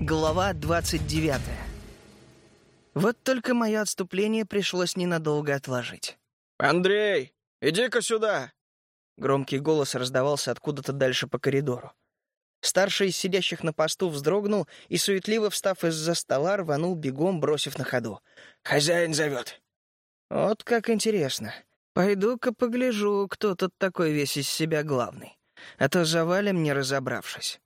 Глава 29. Вот только мое отступление пришлось ненадолго отложить. «Андрей, иди-ка сюда!» Громкий голос раздавался откуда-то дальше по коридору. Старший из сидящих на посту вздрогнул и, суетливо встав из-за стола, рванул бегом, бросив на ходу. «Хозяин зовет!» «Вот как интересно. Пойду-ка погляжу, кто тут такой весь из себя главный. А то завалим, не разобравшись».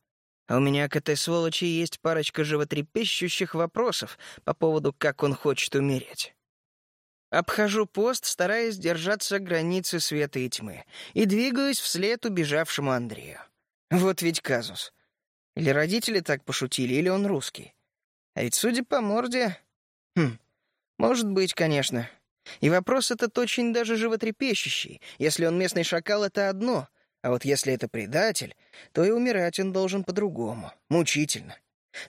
А у меня к этой сволочи есть парочка животрепещущих вопросов по поводу, как он хочет умереть. Обхожу пост, стараясь держаться границы света и тьмы, и двигаюсь вслед убежавшему Андрею. Вот ведь казус. Или родители так пошутили, или он русский. А ведь, судя по морде... Хм, может быть, конечно. И вопрос этот очень даже животрепещущий. Если он местный шакал, это одно — а вот если это предатель, то и умирать он должен по-другому, мучительно.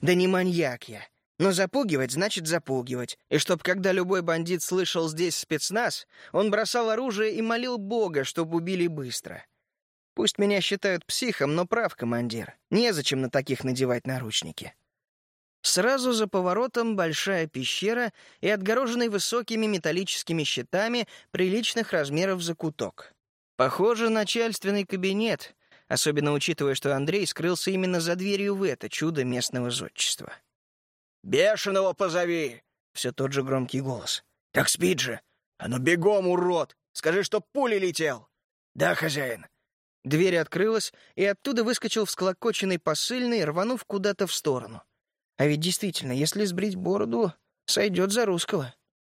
Да не маньяк я. Но запугивать значит запугивать. И чтоб, когда любой бандит слышал здесь спецназ, он бросал оружие и молил Бога, чтобы убили быстро. Пусть меня считают психом, но прав командир. Незачем на таких надевать наручники. Сразу за поворотом большая пещера и отгороженный высокими металлическими щитами приличных размеров закуток. Похоже, начальственный кабинет, особенно учитывая, что Андрей скрылся именно за дверью в это чудо местного зодчества. «Бешеного позови!» — все тот же громкий голос. «Так спит же! А ну бегом, урод! Скажи, что пули летел!» «Да, хозяин!» Дверь открылась, и оттуда выскочил всклокоченный посыльный, рванув куда-то в сторону. А ведь действительно, если сбрить бороду, сойдет за русского.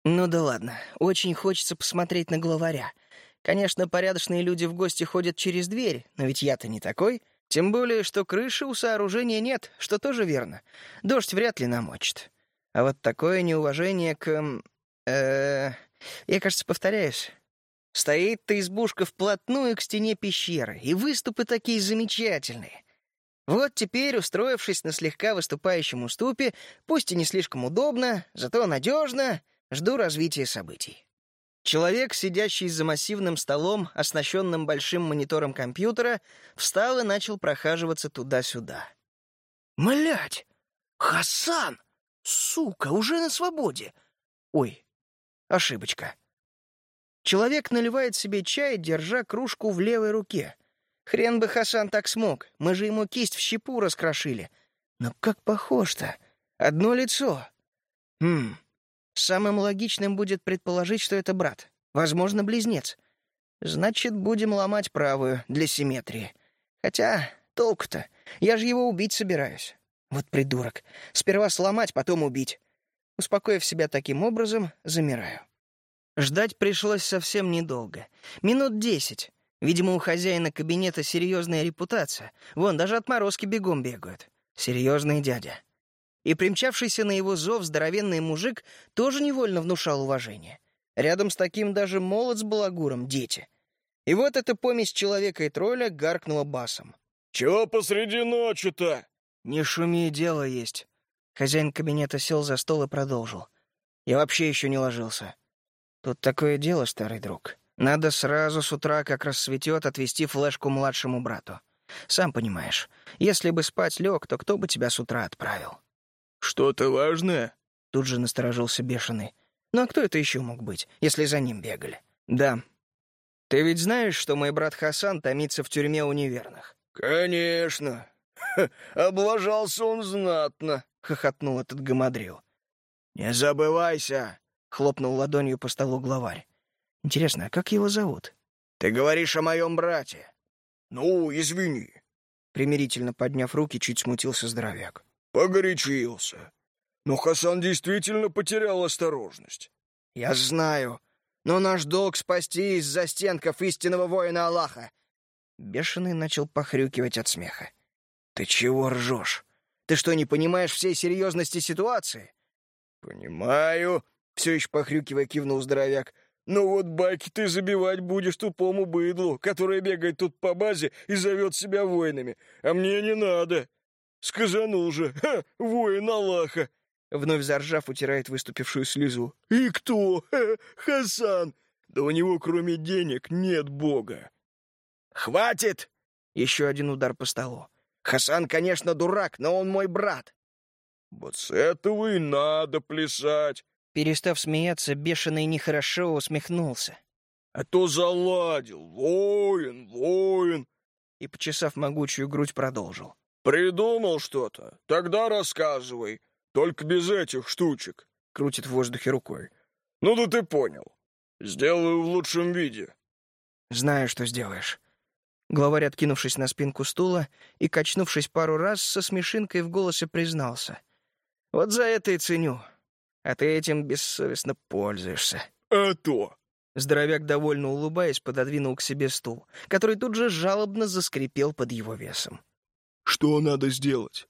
Ну да ладно, очень хочется посмотреть на главаря — Конечно, порядочные люди в гости ходят через дверь, но ведь я-то не такой. Тем более, что крыши у сооружения нет, что тоже верно. Дождь вряд ли намочит. А вот такое неуважение к... Э, я, кажется, повторяюсь. Стоит-то избушка вплотную к стене пещеры, и выступы такие замечательные. Вот теперь, устроившись на слегка выступающем уступе, пусть и не слишком удобно, зато надежно, жду развития событий. Человек, сидящий за массивным столом, оснащенным большим монитором компьютера, встал и начал прохаживаться туда-сюда. «Млядь! Хасан! Сука, уже на свободе!» «Ой, ошибочка». Человек наливает себе чай, держа кружку в левой руке. Хрен бы Хасан так смог, мы же ему кисть в щепу раскрошили. Но как похож-то? Одно лицо. Хм, Самым логичным будет предположить, что это брат. Возможно, близнец. Значит, будем ломать правую для симметрии. Хотя, толку-то? Я же его убить собираюсь. Вот придурок. Сперва сломать, потом убить. Успокоив себя таким образом, замираю. Ждать пришлось совсем недолго. Минут десять. Видимо, у хозяина кабинета серьезная репутация. Вон, даже отморозки бегом бегают. Серьезный дядя и примчавшийся на его зов здоровенный мужик тоже невольно внушал уважение. Рядом с таким даже молод с балагуром, дети. И вот эта помесь человека и тролля гаркнула басом. «Чего посреди ночи-то?» «Не шуми, дело есть». Хозяин кабинета сел за стол и продолжил. «Я вообще еще не ложился. Тут такое дело, старый друг. Надо сразу с утра, как рассветет, отвезти флешку младшему брату. Сам понимаешь, если бы спать лег, то кто бы тебя с утра отправил?» «Что-то важное?» Тут же насторожился бешеный. «Ну а кто это еще мог быть, если за ним бегали?» «Да. Ты ведь знаешь, что мой брат Хасан томится в тюрьме у неверных?» «Конечно. Ха, облажался он знатно», — хохотнул этот гамадрил. «Не забывайся», — хлопнул ладонью по столу главарь. «Интересно, а как его зовут?» «Ты говоришь о моем брате». «Ну, извини». Примирительно подняв руки, чуть смутился здоровяк. Погорячился. Но Хасан действительно потерял осторожность. Я знаю. Но наш долг спасти из застенков истинного воина Аллаха. Бешеный начал похрюкивать от смеха. Ты чего ржешь? Ты что, не понимаешь всей серьезности ситуации? Понимаю, все еще похрюкивая кивнул здоровяк. «Ну вот байки ты забивать будешь тупому быдлу, которое бегает тут по базе и зовет себя воинами. А мне не надо. Сказанул же, ха, воин Аллаха!» Вновь заржав, утирает выступившую слезу. «И кто? Ха, Хасан! Да у него, кроме денег, нет бога!» «Хватит!» Еще один удар по столу. «Хасан, конечно, дурак, но он мой брат!» Вот с этого и надо плясать. Перестав смеяться, бешеный нехорошо усмехнулся. А то заладил, воин, воин. И, почесав могучую грудь, продолжил. Придумал что-то? Тогда рассказывай. Только без этих штучек. Крутит в воздухе рукой. Ну да ты понял. Сделаю в лучшем виде. Знаю, что сделаешь. Главарь, откинувшись на спинку стула и качнувшись пару раз, со смешинкой в голосе признался. «Вот за это и ценю. А ты этим бессовестно пользуешься». «А то!» Здоровяк, довольно улыбаясь, пододвинул к себе стул, который тут же жалобно заскрипел под его весом. «Что надо сделать?»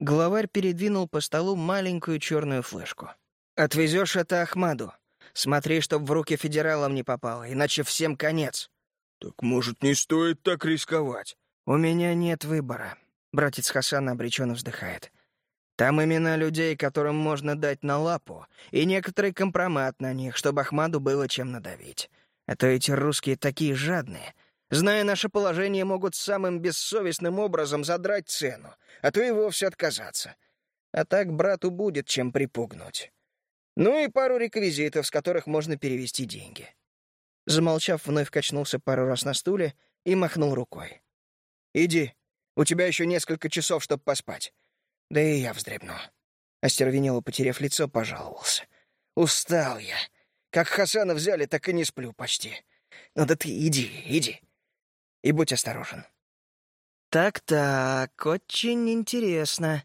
Главарь передвинул по столу маленькую черную флешку. «Отвезешь это Ахмаду. Смотри, чтоб в руки федералам не попало, иначе всем конец». «Так, может, не стоит так рисковать?» «У меня нет выбора», — братец Хасан обреченно вздыхает. Там имена людей, которым можно дать на лапу, и некоторый компромат на них, чтобы Ахмаду было чем надавить. А то эти русские такие жадные. Зная наше положение, могут самым бессовестным образом задрать цену, а то и вовсе отказаться. А так брату будет чем припугнуть. Ну и пару реквизитов, с которых можно перевести деньги. Замолчав, вновь качнулся пару раз на стуле и махнул рукой. «Иди, у тебя еще несколько часов, чтобы поспать. Да и я вздребну. Остервенело, потеряв лицо, пожаловался. Устал я. Как Хасана взяли, так и не сплю почти. Ну да ты иди, иди. И будь осторожен. Так-так, очень интересно.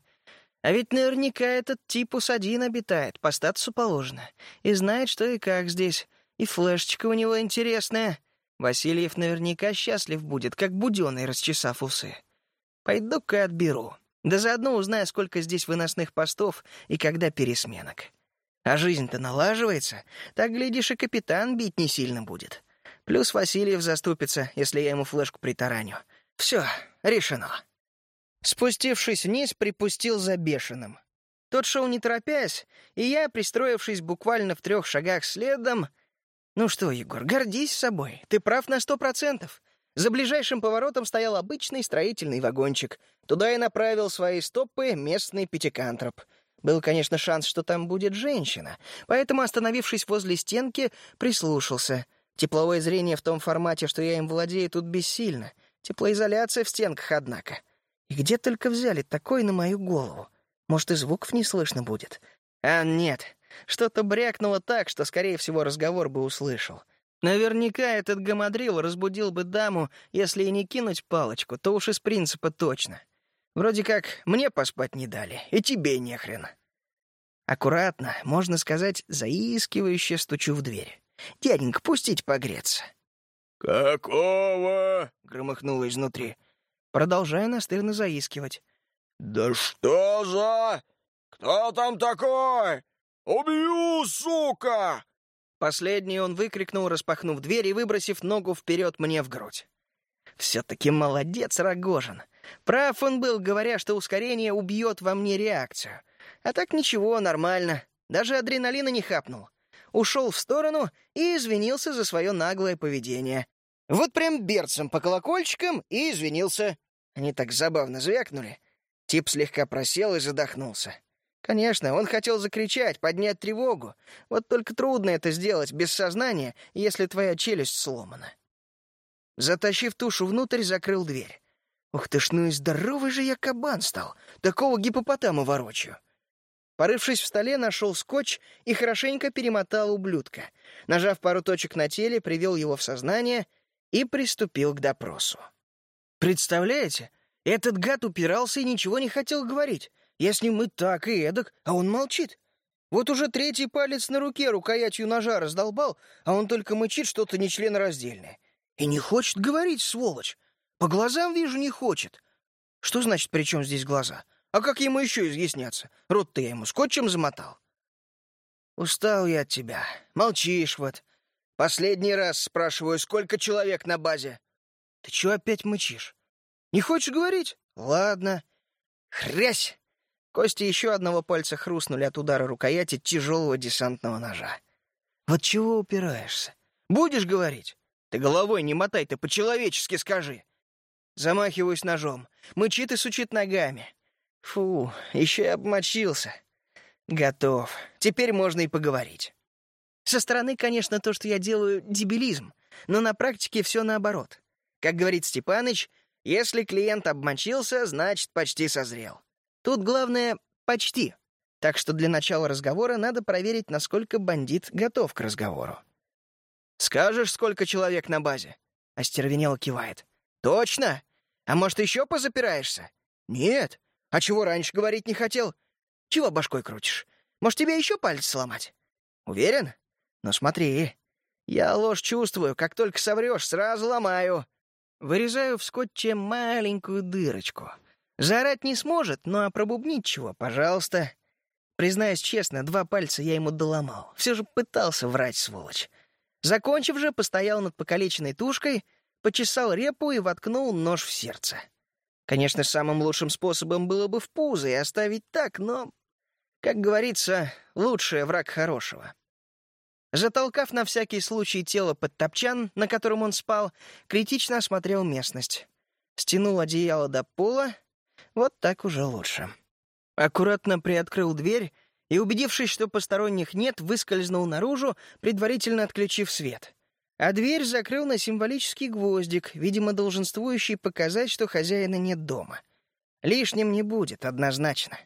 А ведь наверняка этот тип УС-1 обитает, по статусу положено. И знает, что и как здесь. И флешечка у него интересная. Васильев наверняка счастлив будет, как буденный, расчесав усы. Пойду-ка отберу. Да заодно узнаю, сколько здесь выносных постов и когда пересменок. А жизнь-то налаживается, так, глядишь, и капитан бить не сильно будет. Плюс Васильев заступится, если я ему флешку притараню. Все, решено. Спустившись вниз, припустил за бешеным. Тот шел не торопясь, и я, пристроившись буквально в трех шагах следом... Ну что, Егор, гордись собой, ты прав на сто процентов. За ближайшим поворотом стоял обычный строительный вагончик. Туда и направил свои стопы местный пятикантроп. Был, конечно, шанс, что там будет женщина, поэтому, остановившись возле стенки, прислушался. Тепловое зрение в том формате, что я им владею, тут бессильно. Теплоизоляция в стенках, однако. И где только взяли такой на мою голову? Может, и звуков не слышно будет? А нет, что-то брякнуло так, что, скорее всего, разговор бы услышал. Наверняка этот гамадрил разбудил бы даму, если и не кинуть палочку, то уж из принципа точно. Вроде как мне поспать не дали, и тебе не хрен. Аккуратно, можно сказать, заискивающе стучу в дверь. «Дяденька, пустить погреться». «Какого?» — громыхнуло изнутри. Продолжаю настырно заискивать. «Да что за... Кто там такой? Убью, сука!» Последний он выкрикнул, распахнув дверь и выбросив ногу вперед мне в грудь. Все-таки молодец, Рогожин. Прав он был, говоря, что ускорение убьет во мне реакцию. А так ничего, нормально. Даже адреналина не хапнул. Ушел в сторону и извинился за свое наглое поведение. Вот прям берцем по колокольчикам и извинился. Они так забавно звякнули. Тип слегка просел и задохнулся. Конечно, он хотел закричать, поднять тревогу. Вот только трудно это сделать без сознания, если твоя челюсть сломана. Затащив тушу внутрь, закрыл дверь. Ух ты ж, ну и здоровый же я кабан стал. Такого гипопотама ворочаю. Порывшись в столе, нашел скотч и хорошенько перемотал ублюдка. Нажав пару точек на теле, привел его в сознание и приступил к допросу. Представляете, этот гад упирался и ничего не хотел говорить. Я с ним и так, и эдак, а он молчит. Вот уже третий палец на руке рукоятью ножа раздолбал, а он только мычит что-то нечленораздельное. И не хочет говорить, сволочь. По глазам вижу, не хочет. Что значит, при чем здесь глаза? А как ему еще изъясняться? Рот-то я ему скотчем замотал. Устал я от тебя. Молчишь вот. Последний раз спрашиваю, сколько человек на базе? Ты чего опять мычишь? Не хочешь говорить? Ладно. Хрясь! Кости еще одного пальца хрустнули от удара рукояти тяжелого десантного ножа. «Вот чего упираешься? Будешь говорить? Ты головой не мотай, ты по-человечески скажи!» Замахиваюсь ножом. Мычит и сучит ногами. Фу, еще и обмочился. Готов. Теперь можно и поговорить. Со стороны, конечно, то, что я делаю, дебилизм, но на практике все наоборот. Как говорит Степаныч, если клиент обмочился, значит, почти созрел. Тут главное — почти. Так что для начала разговора надо проверить, насколько бандит готов к разговору. «Скажешь, сколько человек на базе?» — остервенело кивает. «Точно? А может, еще позапираешься?» «Нет. А чего раньше говорить не хотел? Чего башкой крутишь? Может, тебе еще палец сломать?» «Уверен? Ну смотри. Я ложь чувствую. Как только соврешь, сразу ломаю. Вырезаю в скотче маленькую дырочку. Заорать не сможет, но пробубнить чего, пожалуйста. Признаюсь честно, два пальца я ему доломал. Все же пытался врать, сволочь. Закончив же, постоял над покалеченной тушкой, почесал репу и воткнул нож в сердце. Конечно, самым лучшим способом было бы в пузо и оставить так, но, как говорится, лучший враг хорошего. Затолкав на всякий случай тело под топчан, на котором он спал, критично осмотрел местность. Стянул одеяло до пола. Вот так уже лучше. Аккуратно приоткрыл дверь и, убедившись, что посторонних нет, выскользнул наружу, предварительно отключив свет. А дверь закрыл на символический гвоздик, видимо, долженствующий показать, что хозяина нет дома. Лишним не будет, однозначно.